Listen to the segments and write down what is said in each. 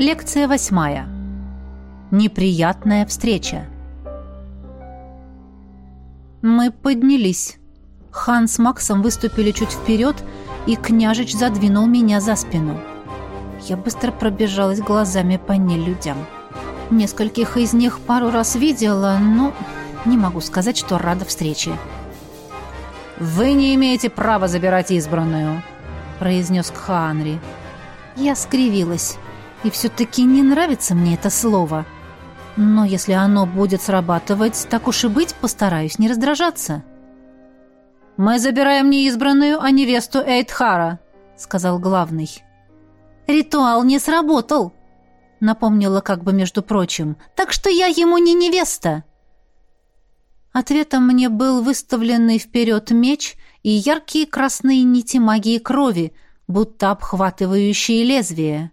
Лекция восьмая. Неприятная встреча. Мы поднялись. Хан с Максом выступили чуть вперед, и княжич задвинул меня за спину. Я быстро пробежалась глазами по нелюдям. Нескольких из них пару раз видела, но не могу сказать, что рада встрече. «Вы не имеете права забирать избранную», — произнес Кхаанри. Я скривилась. И все-таки не нравится мне это слово. Но если оно будет срабатывать, так уж и быть, постараюсь не раздражаться. «Мы забираем не избранную, а невесту Эйтхара», — сказал главный. «Ритуал не сработал», — напомнила как бы между прочим. «Так что я ему не невеста». Ответом мне был выставленный вперед меч и яркие красные нити магии крови, будто обхватывающие лезвие.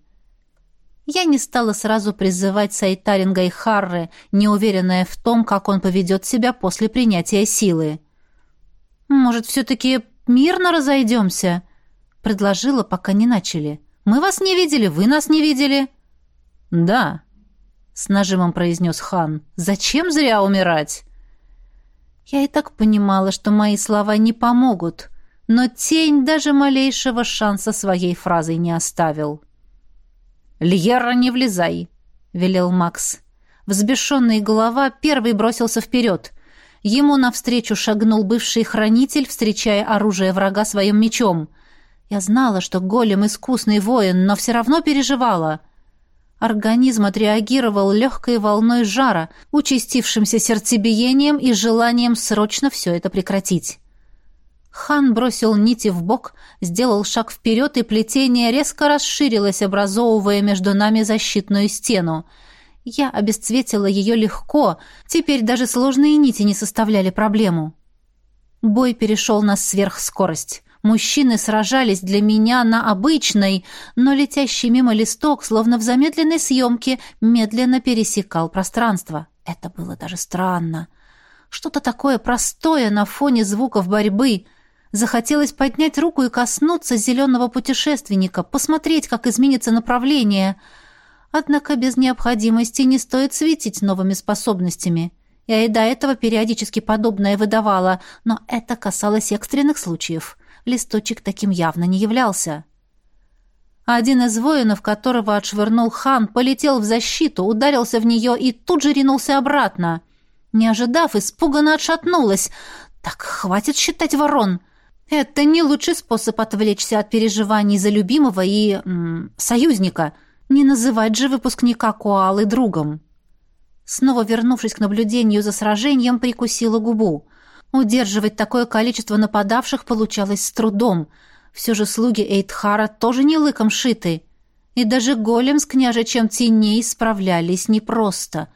Я не стала сразу призывать Сайтаринга и Харры, неуверенная в том, как он поведет себя после принятия силы. «Может, все-таки мирно разойдемся?» — предложила, пока не начали. «Мы вас не видели, вы нас не видели». «Да», — с нажимом произнес хан. «Зачем зря умирать?» Я и так понимала, что мои слова не помогут, но тень даже малейшего шанса своей фразой не оставил. «Льерра, не влезай!» — велел Макс. Взбешенный голова первый бросился вперед. Ему навстречу шагнул бывший хранитель, встречая оружие врага своим мечом. Я знала, что голем искусный воин, но все равно переживала. Организм отреагировал легкой волной жара, участившимся сердцебиением и желанием срочно все это прекратить. Хан бросил нити в бок, сделал шаг вперед, и плетение резко расширилось, образовывая между нами защитную стену. Я обесцветила ее легко, теперь даже сложные нити не составляли проблему. Бой перешел на сверхскорость. Мужчины сражались для меня на обычной, но летящий мимо листок, словно в замедленной съемке, медленно пересекал пространство. Это было даже странно. Что-то такое простое на фоне звуков борьбы — Захотелось поднять руку и коснуться зеленого путешественника, посмотреть, как изменится направление. Однако без необходимости не стоит светить новыми способностями. Я и до этого периодически подобное выдавала, но это касалось экстренных случаев. Листочек таким явно не являлся. Один из воинов, которого отшвырнул хан, полетел в защиту, ударился в нее и тут же ринулся обратно. Не ожидав, испуганно отшатнулась. «Так, хватит считать ворон!» Это не лучший способ отвлечься от переживаний за любимого и... М, союзника. Не называть же выпускника Куалы другом. Снова вернувшись к наблюдению за сражением, прикусила губу. Удерживать такое количество нападавших получалось с трудом. Все же слуги Эйтхара тоже не лыком шиты. И даже голем с княжичем теней справлялись непросто.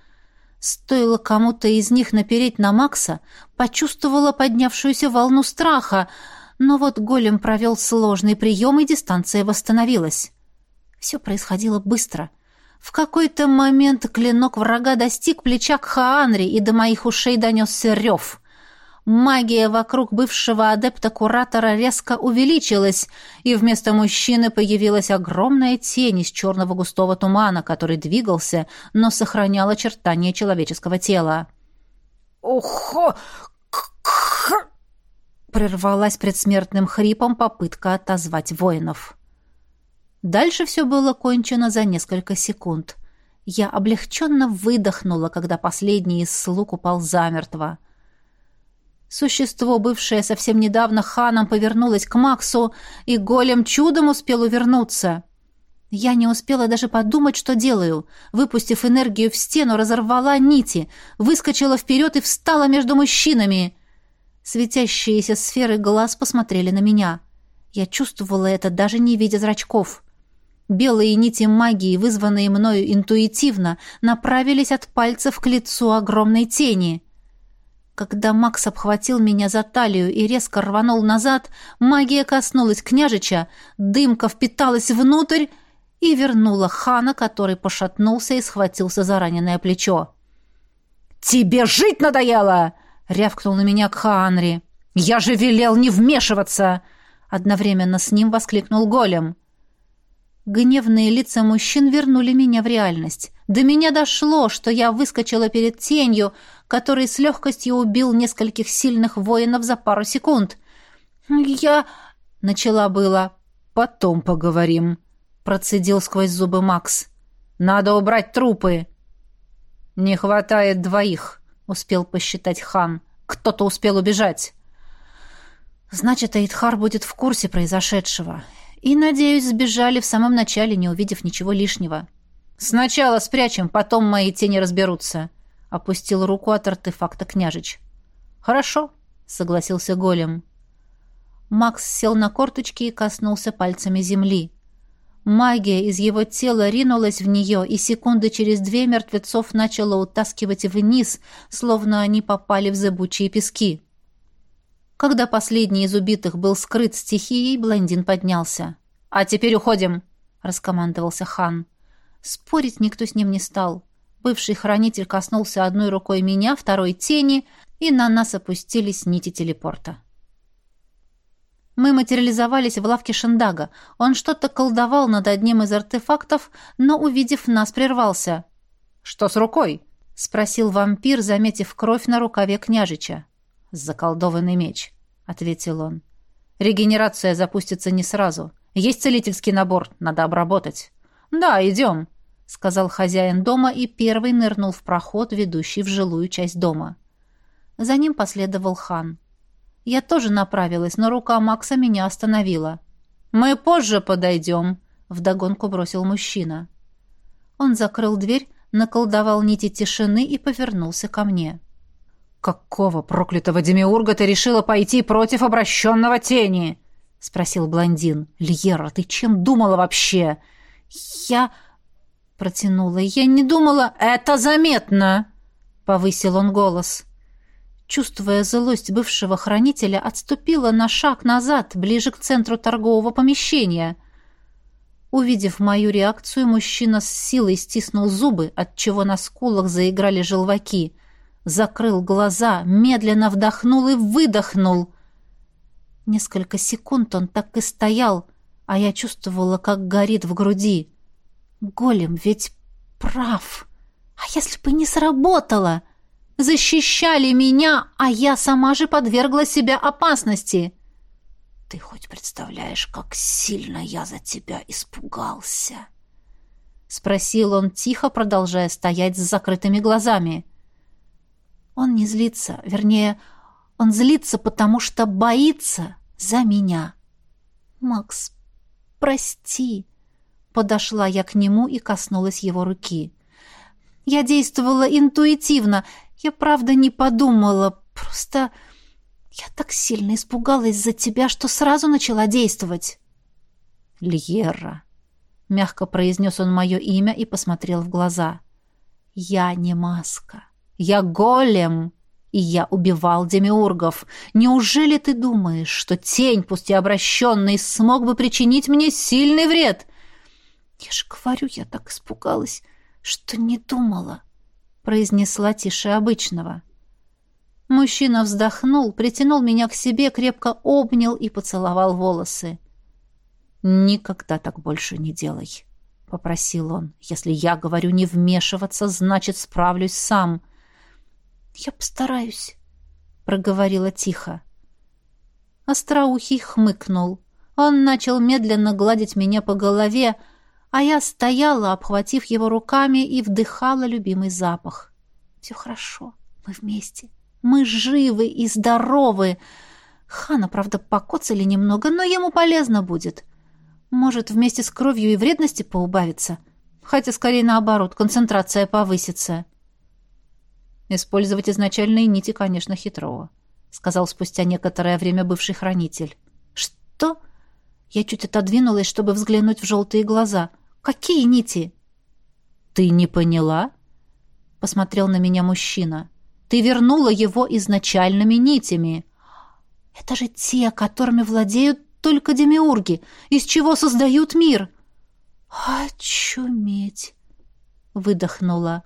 Стоило кому-то из них напереть на Макса, почувствовала поднявшуюся волну страха — но вот голем провел сложный прием, и дистанция восстановилась. Все происходило быстро. В какой-то момент клинок врага достиг плеча Кхаанри, и до моих ушей донесся рев. Магия вокруг бывшего адепта-куратора резко увеличилась, и вместо мужчины появилась огромная тень из черного густого тумана, который двигался, но сохранял очертания человеческого тела. Ухо! прервалась предсмертным хрипом попытка отозвать воинов. Дальше все было кончено за несколько секунд. Я облегченно выдохнула, когда последний из слуг упал замертво. Существо, бывшее совсем недавно ханом, повернулось к Максу, и голем чудом успел увернуться. Я не успела даже подумать, что делаю. Выпустив энергию в стену, разорвала нити, выскочила вперед и встала между мужчинами — Светящиеся сферы глаз посмотрели на меня. Я чувствовала это, даже не видя зрачков. Белые нити магии, вызванные мною интуитивно, направились от пальцев к лицу огромной тени. Когда Макс обхватил меня за талию и резко рванул назад, магия коснулась княжича, дымка впиталась внутрь и вернула хана, который пошатнулся и схватился за раненое плечо. «Тебе жить надоело!» рявкнул на меня Кханри. «Я же велел не вмешиваться!» Одновременно с ним воскликнул голем. Гневные лица мужчин вернули меня в реальность. До меня дошло, что я выскочила перед тенью, который с легкостью убил нескольких сильных воинов за пару секунд. «Я...» — начала было. «Потом поговорим», — процедил сквозь зубы Макс. «Надо убрать трупы». «Не хватает двоих», успел посчитать хан. Кто-то успел убежать. Значит, Эйдхар будет в курсе произошедшего. И, надеюсь, сбежали в самом начале, не увидев ничего лишнего. Сначала спрячем, потом мои тени разберутся, опустил руку от артефакта княжич. Хорошо, согласился голем. Макс сел на корточки и коснулся пальцами земли. Магия из его тела ринулась в нее, и секунды через две мертвецов начала утаскивать вниз, словно они попали в зыбучие пески. Когда последний из убитых был скрыт стихией, блондин поднялся. «А теперь уходим!» — раскомандовался хан. Спорить никто с ним не стал. Бывший хранитель коснулся одной рукой меня, второй — тени, и на нас опустились нити телепорта. Мы материализовались в лавке Шиндага. Он что-то колдовал над одним из артефактов, но, увидев нас, прервался. «Что с рукой?» — спросил вампир, заметив кровь на рукаве княжича. «Заколдованный меч», — ответил он. «Регенерация запустится не сразу. Есть целительский набор, надо обработать». «Да, идем», — сказал хозяин дома и первый нырнул в проход, ведущий в жилую часть дома. За ним последовал хан. Я тоже направилась, но рука Макса меня остановила. «Мы позже подойдем», — вдогонку бросил мужчина. Он закрыл дверь, наколдовал нити тишины и повернулся ко мне. «Какого проклятого демиурга ты решила пойти против обращенного тени?» — спросил блондин. «Льера, ты чем думала вообще?» «Я...» — протянула. «Я не думала...» «Это заметно!» — повысил он голос. «Я...» чувствуя злость бывшего хранителя, отступила на шаг назад, ближе к центру торгового помещения. Увидев мою реакцию, мужчина с силой стиснул зубы, отчего на скулах заиграли желваки. Закрыл глаза, медленно вдохнул и выдохнул. Несколько секунд он так и стоял, а я чувствовала, как горит в груди. «Голем ведь прав! А если бы не сработало?» защищали меня, а я сама же подвергла себя опасности. Ты хоть представляешь, как сильно я за тебя испугался? спросил он тихо, продолжая стоять с закрытыми глазами. Он не злится, вернее, он злится, потому что боится за меня. Макс, прости. Подошла я к нему и коснулась его руки. Я действовала интуитивно, я правда не подумала, просто я так сильно испугалась за тебя, что сразу начала действовать. Льера, мягко произнес он мое имя и посмотрел в глаза. Я не маска. Я голем. И я убивал демиургов. Неужели ты думаешь, что тень, пусть и обращенный, смог бы причинить мне сильный вред? Я же говорю, я так испугалась, что не думала. — произнесла тише обычного. Мужчина вздохнул, притянул меня к себе, крепко обнял и поцеловал волосы. «Никогда так больше не делай», — попросил он. «Если я говорю не вмешиваться, значит, справлюсь сам». «Я постараюсь», — проговорила тихо. Остроухий хмыкнул. Он начал медленно гладить меня по голове, — а я стояла, обхватив его руками и вдыхала любимый запах. «Все хорошо, мы вместе, мы живы и здоровы!» Хана, правда, покоцали немного, но ему полезно будет. Может, вместе с кровью и вредности поубавится. Хотя, скорее, наоборот, концентрация повысится. Использовать изначальные нити, конечно, хитрово, — сказал спустя некоторое время бывший хранитель. — Что? Я чуть отодвинулась, чтобы взглянуть в желтые глаза — Какие нити?» «Ты не поняла?» — посмотрел на меня мужчина. «Ты вернула его изначальными нитями». «Это же те, которыми владеют только демиурги, из чего создают мир». «Очуметь!» — выдохнула.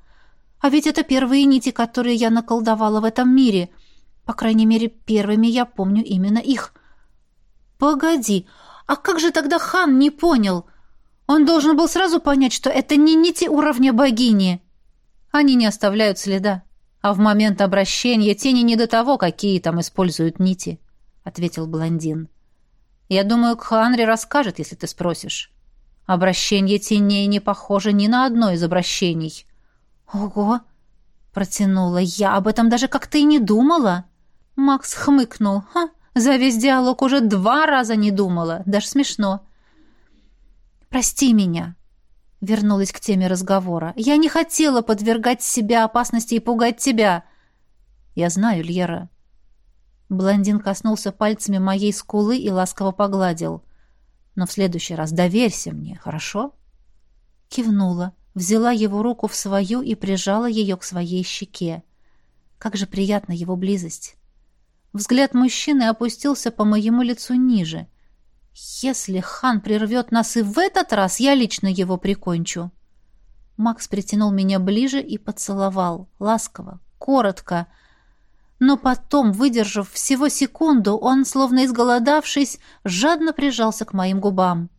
«А ведь это первые нити, которые я наколдовала в этом мире. По крайней мере, первыми я помню именно их». «Погоди, а как же тогда хан не понял?» Он должен был сразу понять, что это не нити уровня богини. Они не оставляют следа. А в момент обращения тени не до того, какие там используют нити, — ответил блондин. Я думаю, Кханри расскажет, если ты спросишь. Обращение теней не похоже ни на одно из обращений. Ого! Протянула я, об этом даже как-то и не думала. Макс хмыкнул. Ха, за весь диалог уже два раза не думала, даже смешно. — «Прости меня», — вернулась к теме разговора. «Я не хотела подвергать себя опасности и пугать тебя». «Я знаю, Льера». Блондин коснулся пальцами моей скулы и ласково погладил. «Но в следующий раз доверься мне, хорошо?» Кивнула, взяла его руку в свою и прижала ее к своей щеке. Как же приятна его близость! Взгляд мужчины опустился по моему лицу ниже — если хан прервет нас и в этот раз, я лично его прикончу. Макс притянул меня ближе и поцеловал, ласково, коротко. Но потом, выдержав всего секунду, он, словно изголодавшись, жадно прижался к моим губам.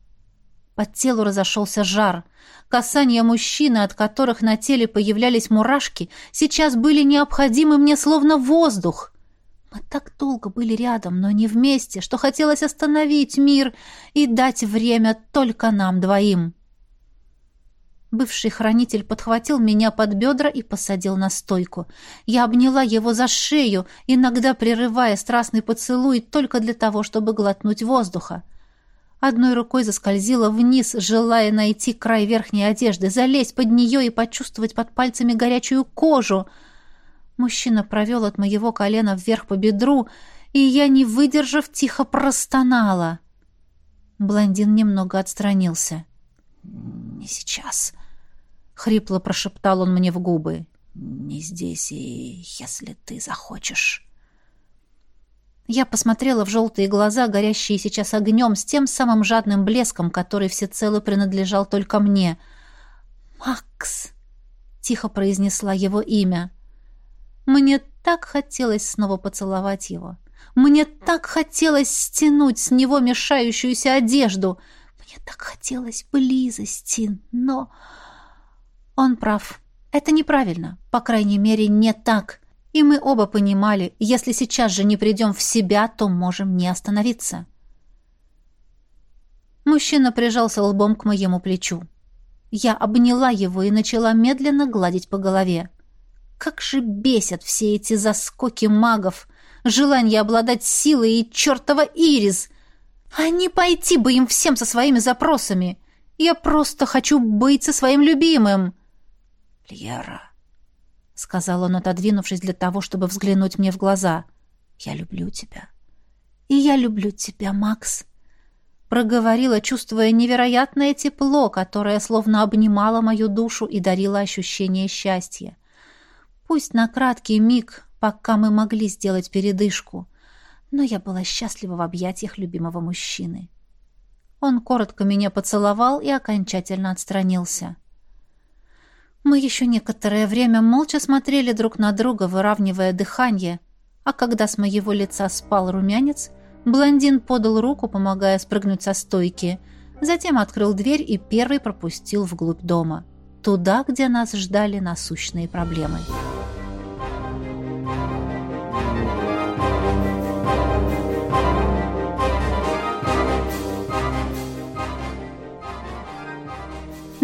По телу разошелся жар. Касания мужчины, от которых на теле появлялись мурашки, сейчас были необходимы мне словно воздух. Мы так долго были рядом, но не вместе, что хотелось остановить мир и дать время только нам двоим. Бывший хранитель подхватил меня под бедра и посадил на стойку. Я обняла его за шею, иногда прерывая страстный поцелуй только для того, чтобы глотнуть воздуха. Одной рукой заскользила вниз, желая найти край верхней одежды, залезть под нее и почувствовать под пальцами горячую кожу — Мужчина провел от моего колена вверх по бедру, и я, не выдержав, тихо простонала. Блондин немного отстранился. «Не сейчас», — хрипло прошептал он мне в губы. «Не здесь, и если ты захочешь». Я посмотрела в желтые глаза, горящие сейчас огнем, с тем самым жадным блеском, который всецело принадлежал только мне. «Макс!» — тихо произнесла его имя. Мне так хотелось снова поцеловать его. Мне так хотелось стянуть с него мешающуюся одежду. Мне так хотелось близости, но... Он прав. Это неправильно. По крайней мере, не так. И мы оба понимали, если сейчас же не придем в себя, то можем не остановиться. Мужчина прижался лбом к моему плечу. Я обняла его и начала медленно гладить по голове. Как же бесят все эти заскоки магов, желание обладать силой и чертова ирис. А не пойти бы им всем со своими запросами. Я просто хочу быть со своим любимым. Льера, — сказал он, отодвинувшись для того, чтобы взглянуть мне в глаза, — я люблю тебя. И я люблю тебя, Макс. Проговорила, чувствуя невероятное тепло, которое словно обнимало мою душу и дарило ощущение счастья. — Пусть на краткий миг, пока мы могли сделать передышку, но я была счастлива в объятиях любимого мужчины. Он коротко меня поцеловал и окончательно отстранился. Мы еще некоторое время молча смотрели друг на друга, выравнивая дыхание, а когда с моего лица спал румянец, блондин подал руку, помогая спрыгнуть со стойки, затем открыл дверь и первый пропустил вглубь дома, туда, где нас ждали насущные проблемы.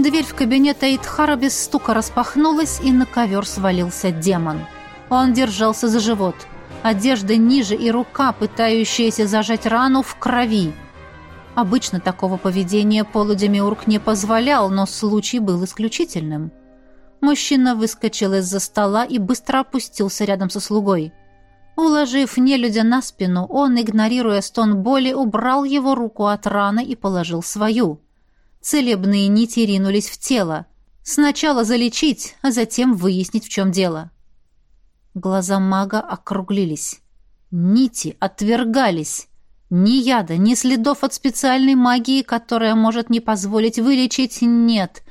Дверь в кабинет Айтхара без стука распахнулась, и на ковер свалился демон. Он держался за живот. Одежда ниже и рука, пытающаяся зажать рану, в крови. Обычно такого поведения полудемиург не позволял, но случай был исключительным. Мужчина выскочил из-за стола и быстро опустился рядом со слугой. Уложив нелюдя на спину, он, игнорируя стон боли, убрал его руку от раны и положил свою – целебные нити ринулись в тело. Сначала залечить, а затем выяснить, в чем дело. Глаза мага округлились. Нити отвергались. Ни яда, ни следов от специальной магии, которая может не позволить вылечить, нет.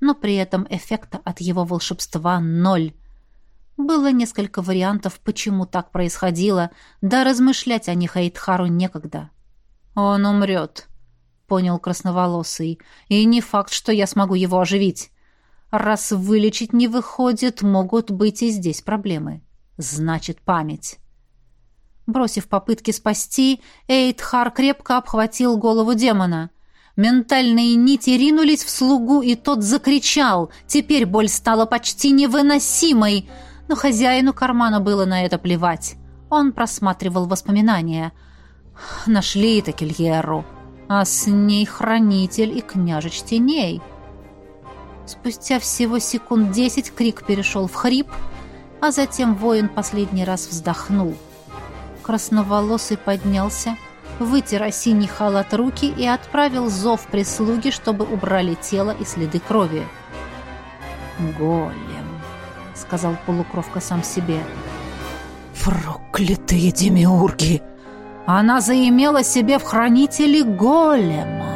Но при этом эффекта от его волшебства ноль. Было несколько вариантов, почему так происходило, да размышлять о них Айтхару некогда. «Он умрет», понял красноволосый. «И не факт, что я смогу его оживить. Раз вылечить не выходит, могут быть и здесь проблемы. Значит, память». Бросив попытки спасти, Эйдхар крепко обхватил голову демона. Ментальные нити ринулись в слугу, и тот закричал. Теперь боль стала почти невыносимой, но хозяину кармана было на это плевать. Он просматривал воспоминания. «Нашли-то кельеру а с ней хранитель и княжеч теней. Спустя всего секунд десять крик перешел в хрип, а затем воин последний раз вздохнул. Красноволосый поднялся, вытер осенний халат руки и отправил зов прислуги, чтобы убрали тело и следы крови. «Голем», — сказал полукровка сам себе. «Проклятые демиурги!» Она заимела себе в хранители голема.